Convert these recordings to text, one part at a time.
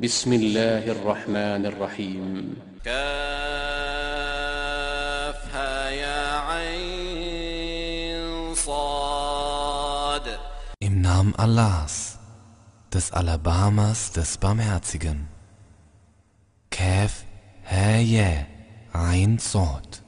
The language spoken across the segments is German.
بسم الله الرحمن الرحيم كافها يا عين صاد Im Namen Allahs, des Alabamas, des Barmherzigen. Kaf, Ha, Ein, Sod.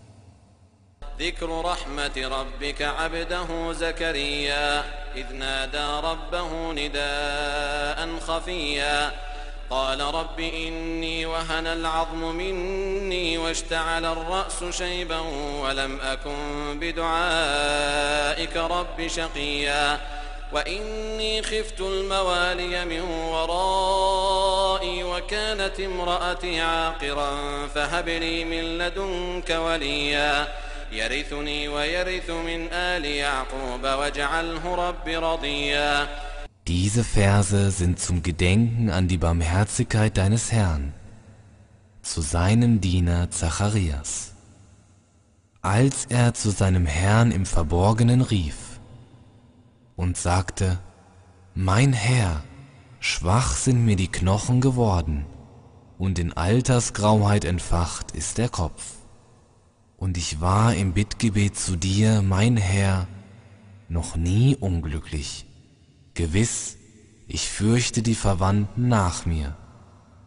ذكر رحمة ربك عبده زكريا إذ نادى ربه نداء خفيا قال رب إني وهن العظم مني واشتعل الرأس شيبا ولم أكن بدعائك رب شقيا. وإني خفت الموالي من ورائي وكانت امرأتي عاقرا فهب لي من لدنك وليا. يرثني ويرث من آل يعقوب واجعله رب رضيا. Diese Verse sind zum Gedenken an die Barmherzigkeit deines Herrn, zu seinem Diener Zacharias. Als er zu seinem Herrn im Verborgenen rief und sagte, Mein Herr, schwach sind mir die Knochen geworden, und in Altersgrauheit entfacht ist der Kopf. Und ich war im Bittgebet zu dir, mein Herr, noch nie unglücklich. Gewiss, ich fürchte die Verwandten nach mir,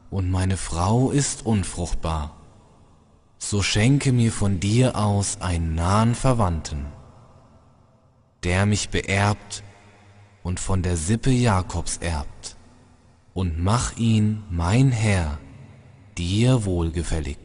und meine Frau ist unfruchtbar. So schenke mir von dir aus einen nahen Verwandten, der mich beerbt und von der Sippe Jakobs erbt, und mach ihn, mein Herr, dir wohlgefällig.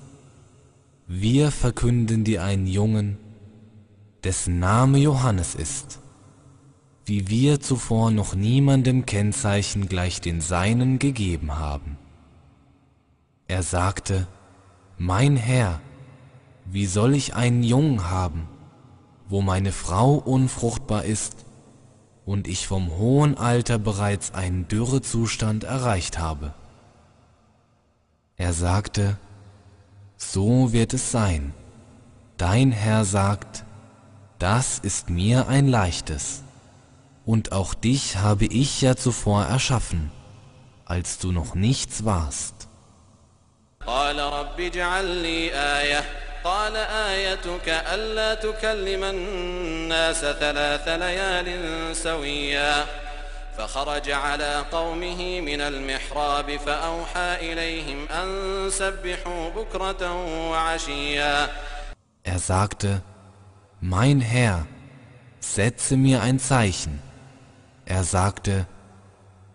Wir verkünden dir einen Jungen, dessen Name Johannes ist, wie wir zuvor noch niemandem Kennzeichen gleich den Seinen gegeben haben. Er sagte, Mein Herr, wie soll ich einen Jungen haben, wo meine Frau unfruchtbar ist und ich vom hohen Alter bereits einen Dürrezustand erreicht habe? Er sagte, so wird es sein. Dein Herr sagt, das ist mir ein leichtes. Und auch dich habe ich ja zuvor erschaffen, als du noch nichts warst. قال رب اجعل لي آية قال آيتك ألا تكلم الناس ثلاث ليال سويا فخرج على قومه من المحراب فأوحى إليهم أن سبحوا بكرة وعشيا Er sagte, Mein Herr, setze mir ein Zeichen. Er sagte,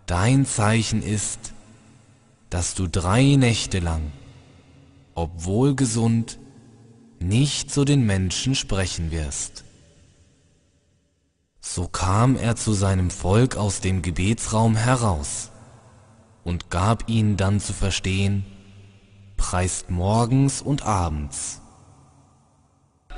Dein Zeichen ist, dass du drei Nächte lang, obwohl gesund, nicht zu den Menschen sprechen wirst. So kam er zu seinem Volk aus dem Gebetsraum heraus und gab ihnen dann zu verstehen, preist morgens und abends.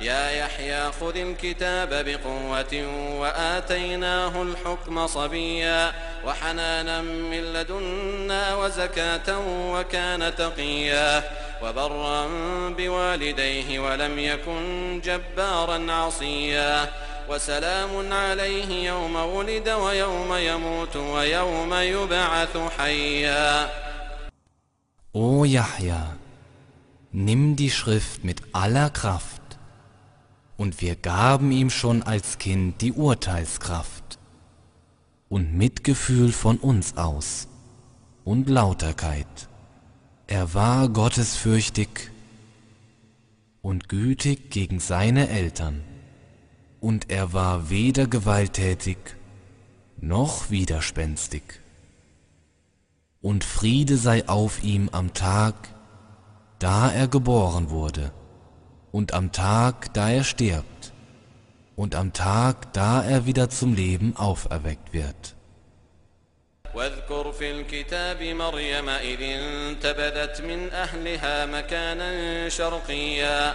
يا يحيى خذ الكتاب بقوة وآتيناه الحكم صبيا وحنانا من لدنا وزكاة وكان تقيا وبرا بوالديه ولم يكن جبارا عصيا وسلام عليه يوم ولد ويوم يموت ويوم يبعث حيا O Yahya, nimm die Schrift mit aller Kraft, und wir gaben ihm schon als Kind die Urteilskraft und Mitgefühl von uns aus und Lauterkeit. Er war gottesfürchtig und gütig gegen seine Eltern, und er war weder gewalttätig noch widerspenstig. Und Friede sei auf ihm am Tag, da er geboren wurde, und am Tag, da er stirbt, und am Tag, da er wieder zum Leben auferweckt wird. واذكر في الكتاب مريم إذ انتبذت من أهلها مكانا شرقيا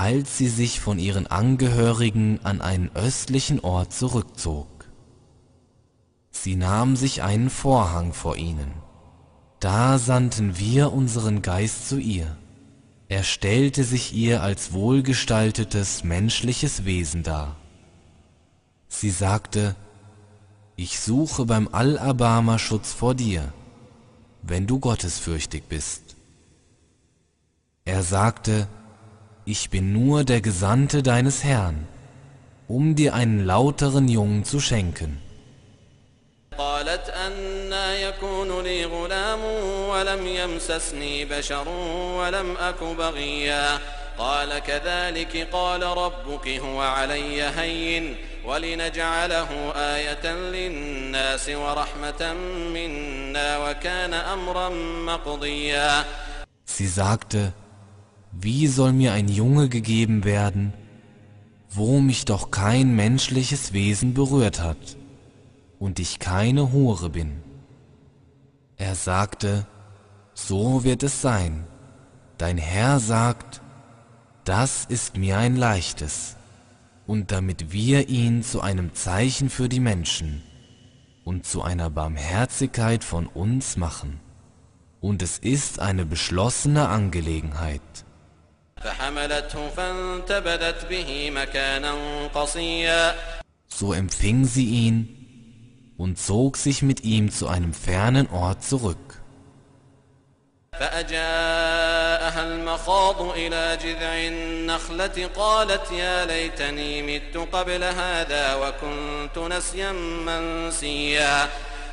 als sie sich von ihren Angehörigen an einen östlichen Ort zurückzog. Sie nahm sich einen Vorhang vor ihnen. Da sandten wir unseren Geist zu ihr. Er stellte sich ihr als wohlgestaltetes menschliches Wesen dar. Sie sagte, ich suche beim Al-Abama Schutz vor dir, wenn du gottesfürchtig bist. Er sagte, ich bin nur der Gesandte deines Herrn, um dir einen lauteren Jungen zu schenken. قالت أنا يكون لي غلام ولم يمسسني بشر ولم أك بغيا قال كذلك قال ربك هو علي هين ولنجعله آية للناس ورحمة منا وكان أمرا مقضيا Sie sagte, wie soll mir ein Junge gegeben werden, wo mich doch kein menschliches Wesen berührt hat und ich keine Hure bin. Er sagte, so wird es sein. Dein Herr sagt, das ist mir ein leichtes, und damit wir ihn zu einem Zeichen für die Menschen und zu einer Barmherzigkeit von uns machen. Und es ist eine beschlossene Angelegenheit. So empfing sie ihn und zog sich mit ihm zu einem fernen Ort zurück. فأجاءها المخاض إلى جذع النخلة قالت يا ليتني مت قبل هذا وكنت نسيا منسيا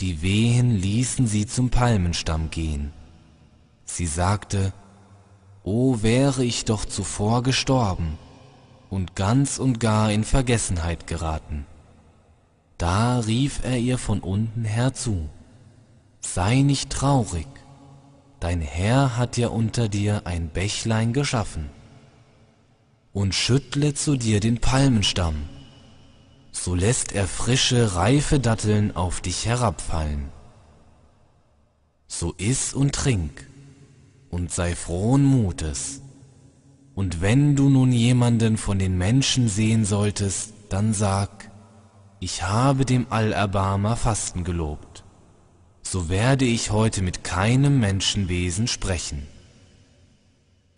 Die Wehen ließen sie zum Palmenstamm gehen. Sie sagte, O wäre ich doch zuvor gestorben und ganz und gar in Vergessenheit geraten. Da rief er ihr von unten herzu, Sei nicht traurig, dein Herr hat ja unter dir ein Bächlein geschaffen, und schüttle zu dir den Palmenstamm, so lässt er frische, reife Datteln auf dich herabfallen. So iss und trink und sei frohen Mutes. Und wenn du nun jemanden von den Menschen sehen solltest, dann sag, ich habe dem Allerbarmer Fasten gelobt, so werde ich heute mit keinem Menschenwesen sprechen.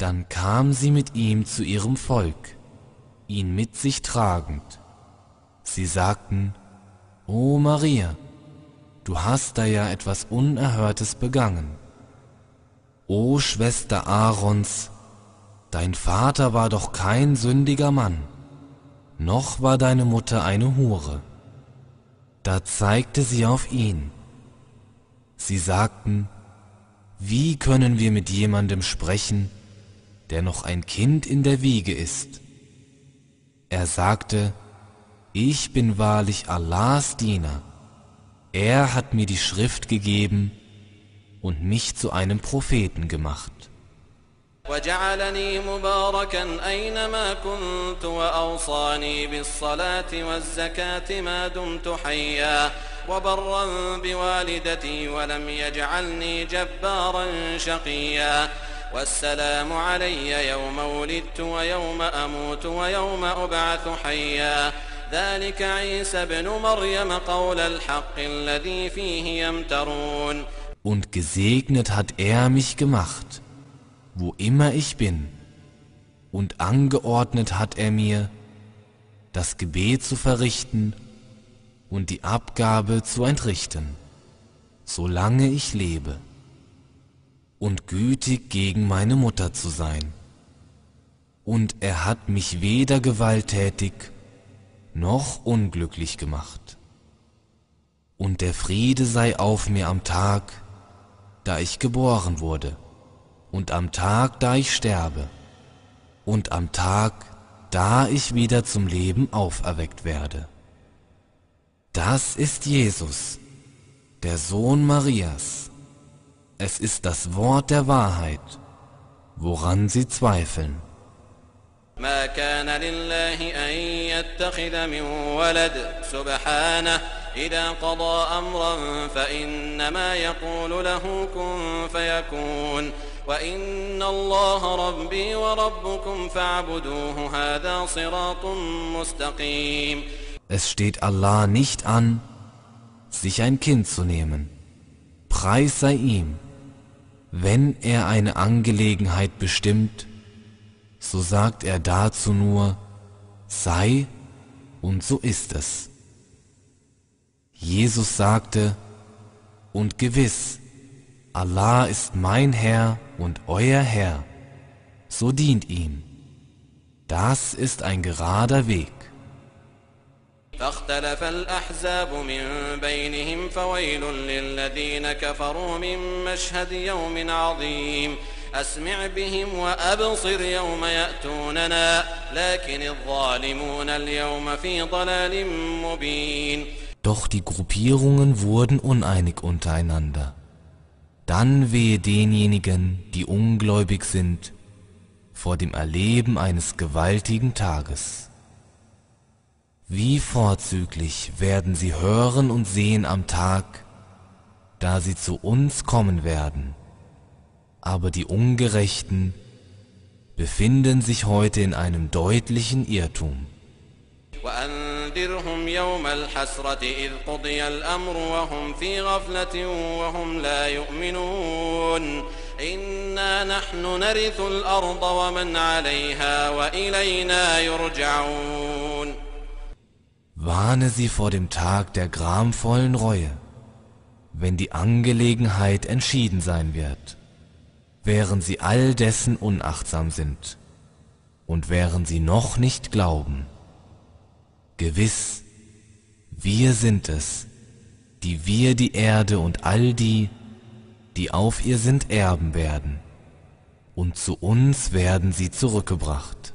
Dann kam sie mit ihm zu ihrem Volk, ihn mit sich tragend. Sie sagten, O Maria, du hast da ja etwas Unerhörtes begangen. O Schwester Aarons, dein Vater war doch kein sündiger Mann, noch war deine Mutter eine Hure. Da zeigte sie auf ihn. Sie sagten, wie können wir mit jemandem sprechen, der noch ein Kind in der Wiege ist? Er sagte, ich bin wahrlich Allahs Diener. Er hat mir die Schrift gegeben und mich zu einem Propheten gemacht. وجعلني مباركا أينما كنت وأوصاني بالصلاة والزكاة ما دمت حيا وبرا بوالدتي ولم يجعلني جبارا شقيا والسلام علي يوم ولدت ويوم أموت ويوم أبعث حيا ذلك عيسى بن مريم قول الحق الذي فيه يمترون Und gesegnet hat er mich gemacht, wo immer ich bin, und angeordnet hat er mir, das Gebet zu verrichten und die Abgabe zu entrichten, solange ich lebe, und gütig gegen meine Mutter zu sein. Und er hat mich weder gewalttätig noch unglücklich gemacht. Und der Friede sei auf mir am Tag, da ich geboren wurde, und am Tag, da ich sterbe, und am Tag, da ich wieder zum Leben auferweckt werde. Das ist Jesus, der Sohn Marias. Es ist das Wort der Wahrheit, woran sie zweifeln. ما كان لله أن يتخذ من ولد سبحانه إذا قضى أمرا فإنما يقول له كن فيكون وإن الله ربي وربكم فاعبدوه هذا صراط مستقيم Es steht Allah nicht an, sich ein Kind zu nehmen. Preis sei ihm, wenn er eine Angelegenheit bestimmt, so sagt er dazu nur, sei und so ist es. Jesus sagte, und gewiss, Allah ist mein Herr und euer Herr, so dient ihm. Das ist ein gerader Weg. فاختلف الأحزاب من بينهم فويل للذين كفروا من مشهد يوم عظيم أسمع بهم وأبصر يوم يأتوننا لكن الظالمون اليوم في ضلال مبين Doch die Gruppierungen wurden uneinig untereinander. Dann wehe denjenigen, die ungläubig sind, vor dem Erleben eines gewaltigen Tages. Wie vorzüglich werden sie hören und sehen am Tag, da sie zu uns kommen werden. Aber die Ungerechten befinden sich heute in einem deutlichen Irrtum. وأنذرهم يوم الحسرة إذ قضي الأمر وهم في غفلة وهم لا يؤمنون إنا نحن نرث الأرض ومن عليها وإلينا يرجعون Warne sie vor dem Tag der gramvollen Reue, wenn die Angelegenheit entschieden sein wird, während sie all dessen unachtsam sind und während sie noch nicht glauben. Gewiss, wir sind es, die wir die Erde und all die, die auf ihr sind, erben werden, und zu uns werden sie zurückgebracht.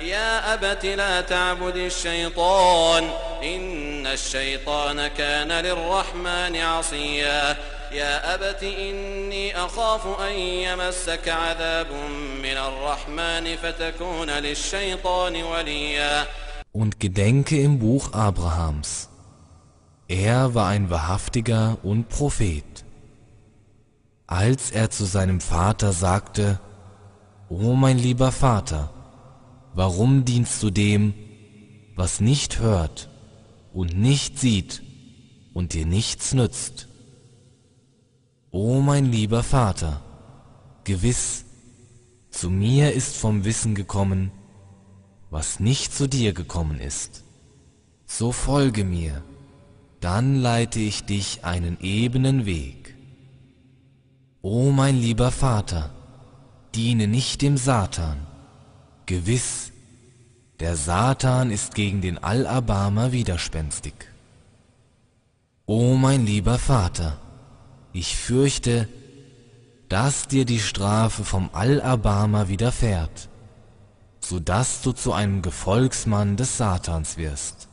يا أبت لا تعبد الشيطان إن الشيطان كان للرحمن عصيا يا أبت إني أخاف أن يمسك عذاب من الرحمن فتكون للشيطان وليا Und gedenke im Buch Abrahams. Er war ein wahrhaftiger und Prophet. Als er zu seinem Vater sagte, O mein lieber Vater, warum dienst du dem, was nicht hört und nicht sieht und dir nichts nützt? O mein lieber Vater, gewiss, zu mir ist vom Wissen gekommen, was nicht zu dir gekommen ist. So folge mir dann leite ich dich einen ebenen Weg. O mein lieber Vater, diene nicht dem Satan, gewiss, Der Satan ist gegen den Allerbarmer widerspenstig. O mein lieber Vater, ich fürchte, dass dir die Strafe vom Allerbarmer widerfährt, so dass du zu einem Gefolgsmann des Satans wirst.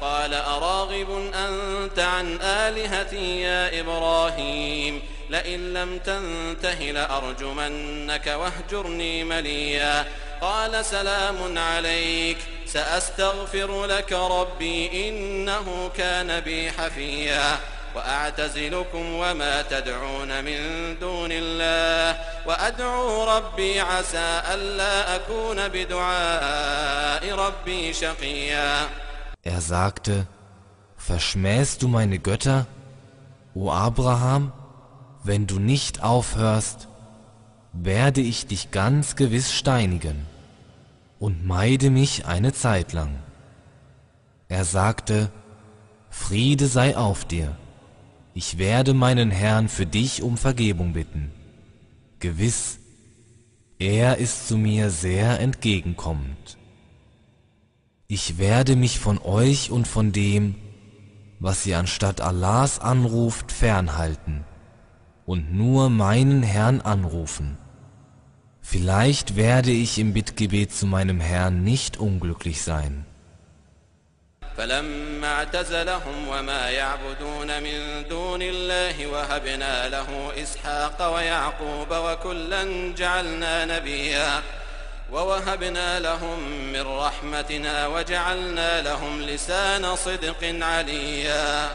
قال أراغب أنت عن آلهتي يا إبراهيم لئن لم تنته لأرجمنك واهجرني مليا. قال سلام عليك سأستغفر لك ربي إنه كان بي حفيا. وأعتزلكم وما تدعون من دون الله. وأدعو ربي عسى ألا أكون بدعاء ربي شقيا. Er sagte, Verschmähst du meine Götter, o Abraham? Wenn du nicht aufhörst, werde ich dich ganz gewiss steinigen und meide mich eine Zeit lang. Er sagte, Friede sei auf dir, ich werde meinen Herrn für dich um Vergebung bitten. Gewiss, er ist zu mir sehr entgegenkommend. Ich werde mich von euch und von dem, was ihr anstatt Allahs anruft, fernhalten und nur meinen Herrn anrufen. Vielleicht werde ich im Bittgebet zu meinem Herrn nicht unglücklich sein. فلما اعتزلهم وما يعبدون من دون الله وهبنا له إسحاق ويعقوب وكلا جعلنا نبيا ووهبنا لهم من رحمتنا وجعلنا لهم لسان صدق عليا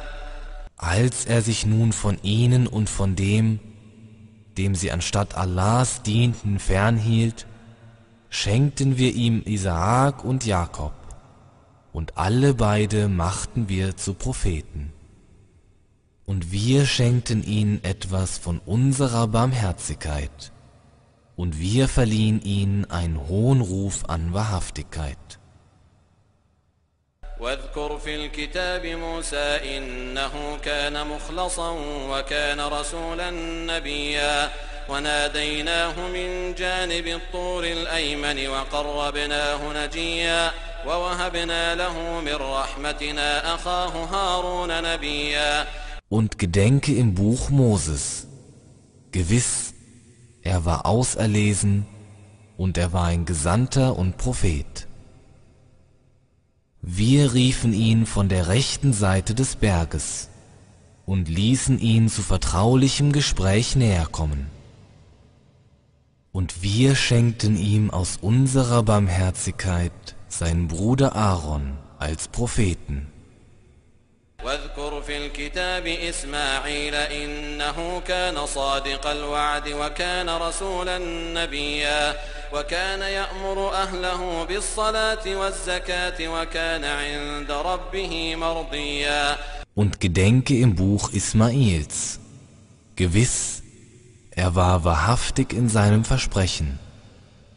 als er sich nun von ihnen und von dem, dem sie anstatt Allahs dienten, fernhielt, schenkten wir ihm Isaak und Jakob, und alle beide machten wir zu Propheten. Und wir schenkten ihnen etwas von unserer Barmherzigkeit, und wir verliehen ihnen einen hohen Ruf an Wahrhaftigkeit. واذكر في الكتاب موسى إنه كان مخلصا وكان رسولا نبيا وناديناه من جانب الطور الأيمن وقربناه نجيا ووهبنا له من رحمتنا أخاه هارون نبيا Und gedenke im Buch Moses. Gewiss, er war auserlesen und er war ein Gesandter und Prophet. Wir riefen ihn von der rechten Seite des Berges und ließen ihn zu vertraulichem Gespräch näher kommen. Und wir schenkten ihm aus unserer Barmherzigkeit seinen Bruder Aaron als Propheten. واذكر في الكتاب إسماعيل إنه كان صادق الوعد وكان رسولا نبيا وكان يأمر أهله بالصلاة والزكاة وكان عند ربه مرضيا Und gedenke im Buch Ismails. Gewiss, er war wahrhaftig in seinem Versprechen,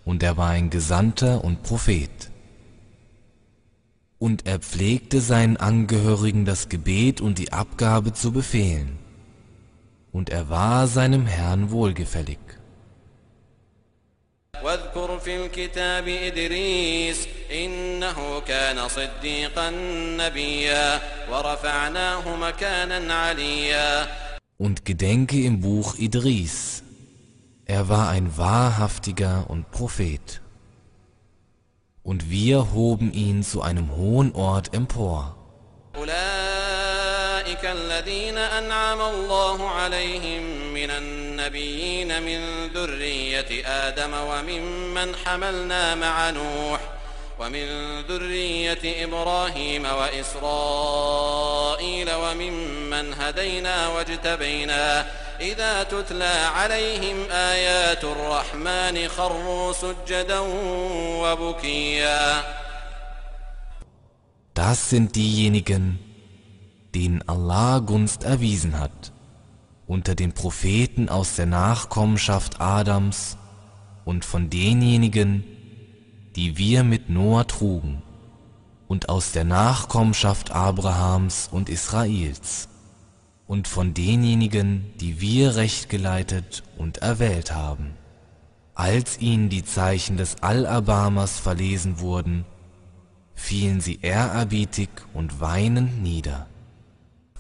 und er war ein Gesandter und Prophet. Und er pflegte seinen Angehörigen das Gebet und die Abgabe zu befehlen. Und er war seinem Herrn wohlgefällig. واذكر في الكتاب إدريس إنه كان صديقا نبيا ورفعناه مكانا عليا Und gedenke im Buch Idris. Er war ein wahrhaftiger und Prophet. Und wir hoben ihn zu einem hohen Ort empor. أولئك الذين أنعم الله عليهم من النبيين من ذرية آدم وممن حملنا مع نوح ومن ذرية إبراهيم وإسرائيل وممن هدينا واجتبينا. إذا تتلى عليهم آيات الرحمن خروا سجدا وبكيا. Das sind diejenigen, denen Allah Gunst erwiesen hat, unter den Propheten aus der Nachkommenschaft Adams und von denjenigen, die wir mit Noah trugen, und aus der Nachkommenschaft Abrahams und Israels, und von denjenigen, die wir recht geleitet und erwählt haben. Als ihnen die Zeichen des Allerbarmers verlesen wurden, fielen sie ehrerbietig und weinend nieder.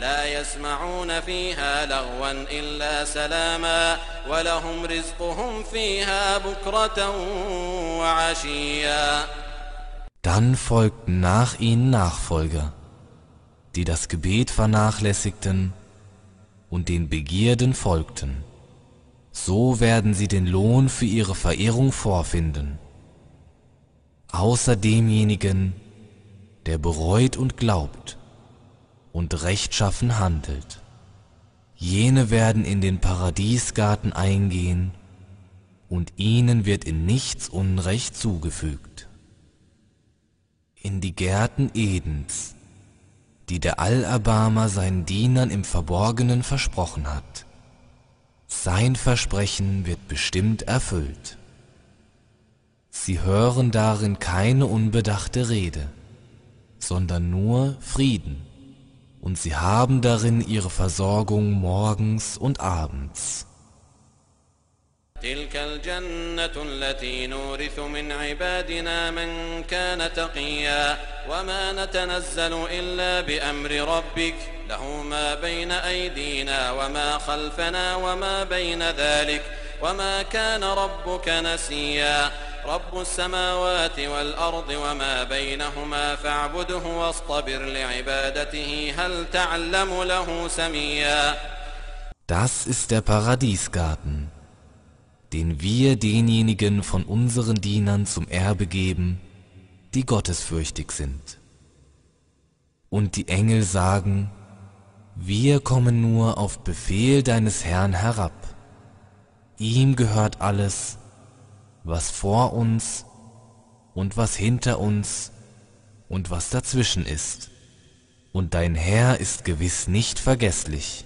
لا يسمعون فيها لغوا إلا سلاما ولهم رزقهم فيها بكرة وعشيا Dann folgten nach ihnen Nachfolger, die das Gebet vernachlässigten und den Begierden folgten. So werden sie den Lohn für ihre Verehrung vorfinden. Außer demjenigen, der bereut und glaubt und rechtschaffen handelt. Jene werden in den Paradiesgarten eingehen und ihnen wird in nichts Unrecht zugefügt. In die Gärten Edens, die der Allerbarmer seinen Dienern im Verborgenen versprochen hat. Sein Versprechen wird bestimmt erfüllt. Sie hören darin keine unbedachte Rede, sondern nur Frieden, und sie haben darin ihre Versorgung morgens und abends. تلك الجنة التي نورث من عبادنا من كان تقيا وما نتنزل إلا بأمر ربك له ما بين أيدينا وما خلفنا وما بين ذلك وما كان ربك نسيا رب السماوات والأرض وما بينهما فاعبده واصطبر لعبادته هل تعلم له سميا Das ist der Paradiesgarten, den wir denjenigen von unseren Dienern zum Erbe geben, die gottesfürchtig sind. Und die Engel sagen, wir kommen nur auf Befehl deines Herrn herab. Ihm gehört alles, was vor uns und was hinter uns und was dazwischen ist. Und dein Herr ist gewiss nicht vergesslich.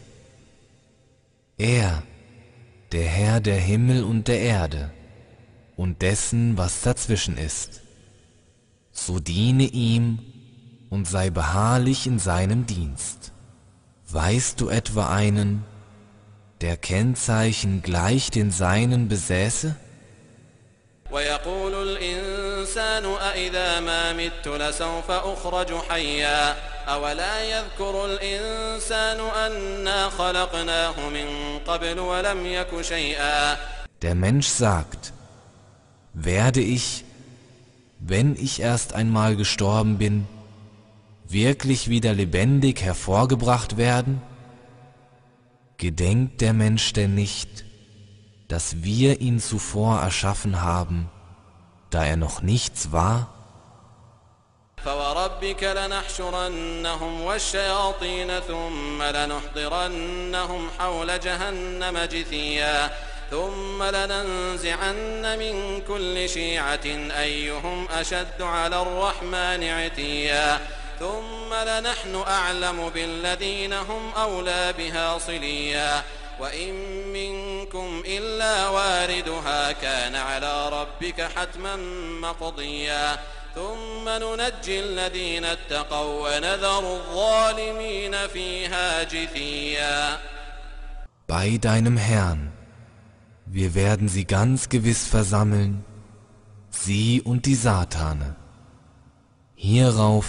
Er, der Herr der Himmel und der Erde und dessen, was dazwischen ist. So diene ihm und sei beharrlich in seinem Dienst. Weißt du etwa einen, der Kennzeichen gleich den seinen besäße? ويقول الإنسان أإذا ما مت لسوف أخرج حيا أولا يذكر الإنسان أنا خلقناه من قبل ولم يك شيئا Der Mensch sagt, werde ich, wenn ich erst einmal gestorben bin, wirklich wieder lebendig hervorgebracht werden? Gedenkt der Mensch denn nicht, dass wir ihn zuvor erschaffen haben, da er noch nichts war? فوربك لنحشرنهم والشياطين ثم لنحضرنهم حول جهنم جثيا ثم لننزعن من كل شيعة أيهم أشد على الرحمن عتيا ثم لنحن أعلم بالذين هم أولى بها صليا وإن منكم إلا واردها كان على ربك حتما مقضيا ثم ننجي الذين اتقوا ونذر الظالمين فيها جثيا Bei deinem Herrn, wir werden sie ganz gewiss versammeln, sie und die Satane. Hierauf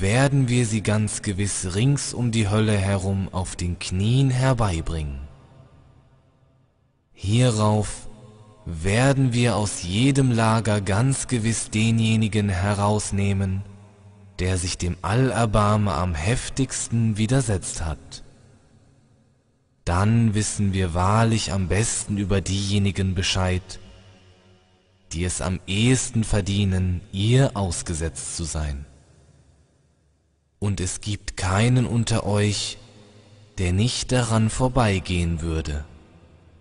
werden wir sie ganz gewiss rings um die Hölle herum auf den Knien herbeibringen. Hierauf werden wir aus jedem Lager ganz gewiss denjenigen herausnehmen, der sich dem Allerbarmer am heftigsten widersetzt hat. Dann wissen wir wahrlich am besten über diejenigen Bescheid, die es am ehesten verdienen, ihr ausgesetzt zu sein. Und es gibt keinen unter euch, der nicht daran vorbeigehen würde.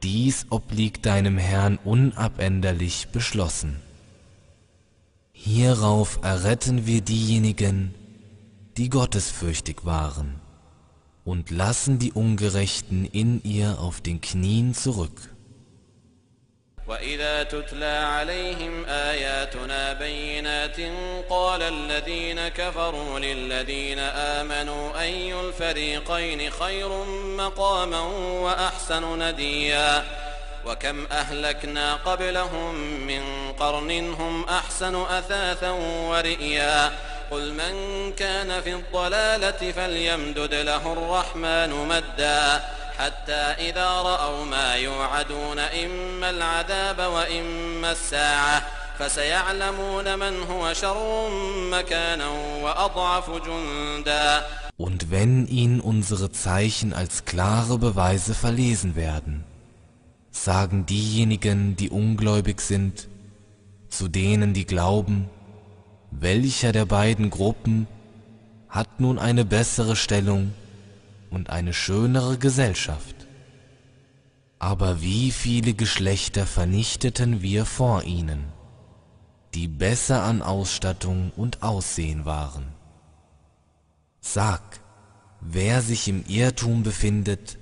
Dies obliegt deinem Herrn unabänderlich beschlossen. Hierauf erretten wir diejenigen, die gottesfürchtig waren, und lassen die Ungerechten in ihr auf den Knien zurück. وإذا تتلى عليهم آياتنا بينات قال الذين كفروا للذين آمنوا أي الفريقين خير مقاما وأحسن نديا وكم أهلكنا قبلهم من قرن هم أحسن أثاثا ورئيا قل من كان في الضلالة فليمدد له الرحمن مدا حتى إذا رأوا ما يوعدون إما العذاب وإما الساعة فسيعلمون من هو شر مكانا وأضعف جندا Und wenn ihnen unsere Zeichen als klare Beweise verlesen werden, sagen diejenigen, die ungläubig sind, zu denen, die glauben, welcher der beiden Gruppen hat nun eine bessere Stellung und eine schönere Gesellschaft. Aber wie viele Geschlechter vernichteten wir vor ihnen, die besser an Ausstattung und Aussehen waren. Sag, wer sich im Irrtum befindet,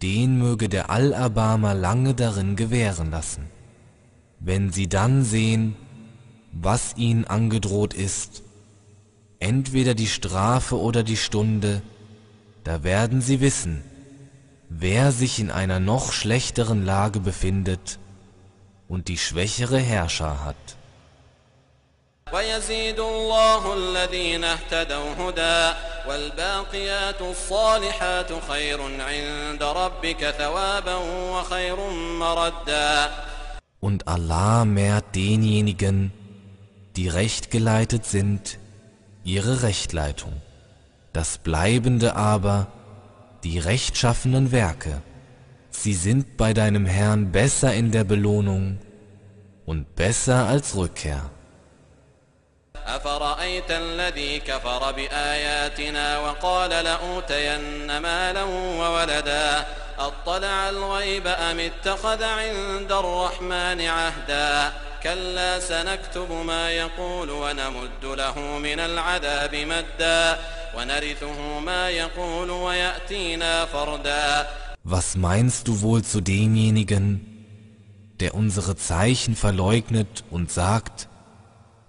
den möge der Allerbarmer lange darin gewähren lassen. Wenn sie dann sehen, was ihnen angedroht ist, entweder die Strafe oder die Stunde, da werden sie wissen, wer sich in einer noch schlechteren Lage befindet und die schwächere Herrscher hat. ويزيد الله الذين اهتدوا هدى والباقيات الصالحات خير عند ربك ثوابا وخير مردا Und Allah mehrt denjenigen, die rechtgeleitet sind, ihre Rechtleitung. Das Bleibende aber, die rechtschaffenen Werke, sie sind bei deinem Herrn besser in der Belohnung und besser als Rückkehr. أفرأيت الذي كفر بآياتنا وقال لأوتين مالا وولدا أطلع الغيب أم اتخذ عند الرحمن عهدا كلا سنكتب ما يقول ونمد له من العذاب مدا ونرثه ما يقول ويأتينا فردا Was meinst du wohl zu demjenigen, der unsere Zeichen verleugnet und sagt,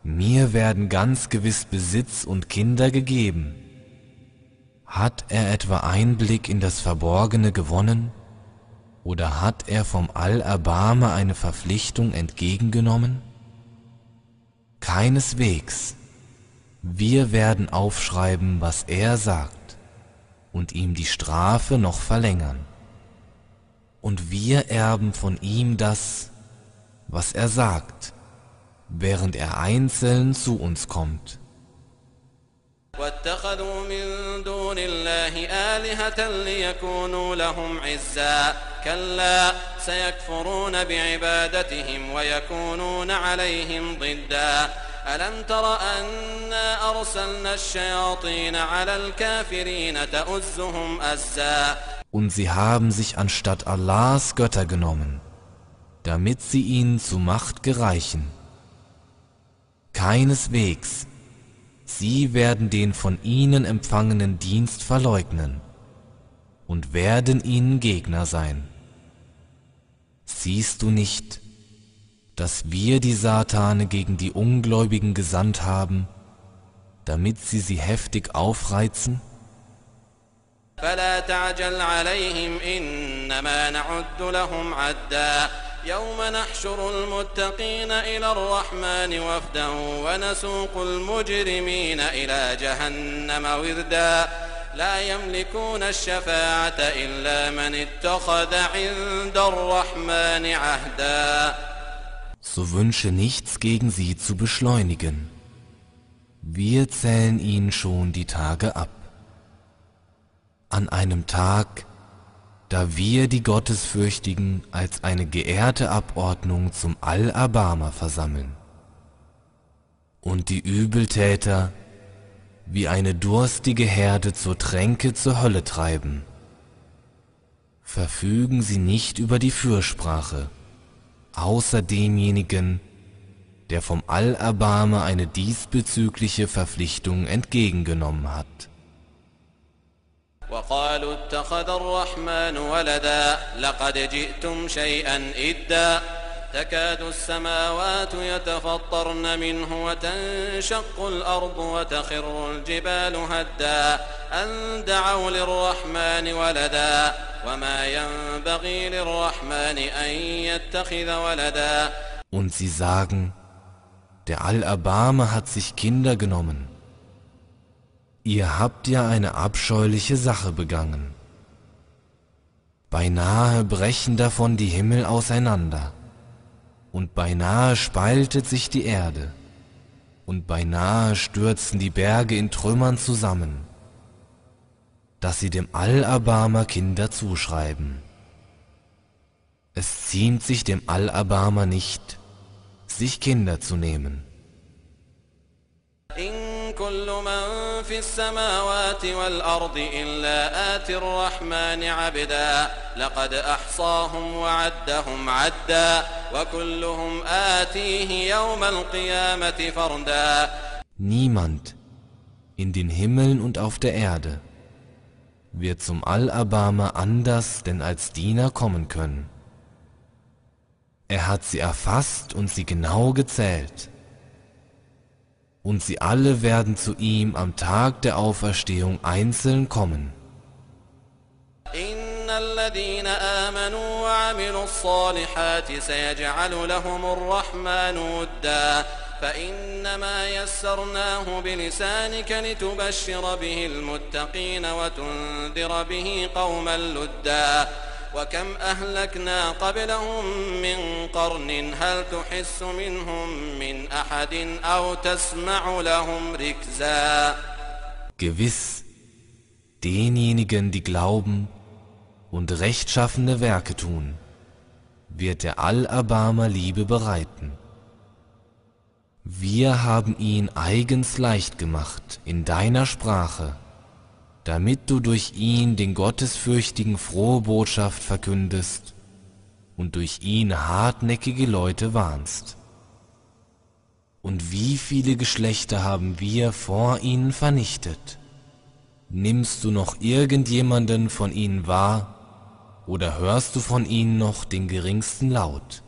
mir werden ganz gewiss Besitz und Kinder gegeben? Hat er etwa Einblick in das Verborgene gewonnen? Oder hat er vom Allerbarmer eine Verpflichtung entgegengenommen? Keineswegs. Wir werden aufschreiben, was er sagt, und ihm die Strafe noch verlängern. Und wir erben von ihm das, was er sagt, während er einzeln zu uns kommt. واتخذوا من دون الله آلهة ليكونوا لهم عزا كلا سيكفرون بعبادتهم ويكونون عليهم ضدا ألم تر أنا أرسلنا الشياطين على الكافرين تؤزهم أزا Und sie haben sich anstatt Allahs Götter genommen, damit sie ihn zu Macht gereichen. Keineswegs, sie werden den von ihnen empfangenen Dienst verleugnen und werden ihnen Gegner sein. Siehst du nicht, dass wir die Satane gegen die Ungläubigen gesandt haben, damit sie sie heftig aufreizen? فلا تعجل عليهم إنما نعد لهم عدا يوم نحشر المتقين إلى الرحمن وفدا ونسوق المجرمين إلى جهنم وردا لا يملكون الشفاعة إلا من اتخذ عند الرحمن عهدا So wünsche nichts gegen sie zu beschleunigen. Wir zählen ihnen schon die Tage ab. An einem Tag, da wir die Gottesfürchtigen als eine geehrte Abordnung zum Allerbarmer versammeln und die Übeltäter wie eine durstige Herde zur Tränke zur Hölle treiben, verfügen sie nicht über die Fürsprache, außer demjenigen, der vom Allerbarmer eine diesbezügliche Verpflichtung entgegengenommen hat. وقالوا اتخذ الرحمن ولدا لقد جئتم شيئا إدا تكاد السماوات يتفطرن منه وتنشق الأرض وتخر الجبال هدا أن دعوا للرحمن ولدا وما ينبغي للرحمن أن يتخذ ولدا Und sie sagen, der Allerbarme hat sich Kinder genommen. Ihr habt ja eine abscheuliche Sache begangen. Beinahe brechen davon die Himmel auseinander, und beinahe spaltet sich die Erde, und beinahe stürzen die Berge in Trümmern zusammen, dass sie dem Allerbarmer Kinder zuschreiben. Es ziemt sich dem Allerbarmer nicht, sich Kinder zu nehmen. كل من في السماوات والأرض إلا آتي الرحمن عبدا لقد أحصاهم وعدهم عدا وكلهم آتيه يوم القيامة فردا Niemand in den Himmeln und auf der Erde wird zum Allerbarmer anders denn als Diener kommen können. Er hat sie erfasst und sie genau gezählt. Und sie alle werden zu ihm am Tag der Auferstehung einzeln kommen. إن الذين آمنوا وعملوا الصالحات سيجعل لهم الرحمن ودا فإنما يسرناه بلسانك لتبشر به المتقين وتنذر به قوما لدا وكم أهلكنا قبلهم من قرن هل تحس منهم من أحد أو تسمع لهم ركزا Gewiss, denjenigen, die glauben und rechtschaffene Werke tun, wird der Allerbarmer Liebe bereiten. Wir haben ihn eigens leicht gemacht in deiner Sprache, damit du durch ihn den Gottesfürchtigen frohe Botschaft verkündest und durch ihn hartnäckige Leute warnst. Und wie viele Geschlechter haben wir vor ihnen vernichtet? Nimmst du noch irgendjemanden von ihnen wahr oder hörst du von ihnen noch den geringsten Laut?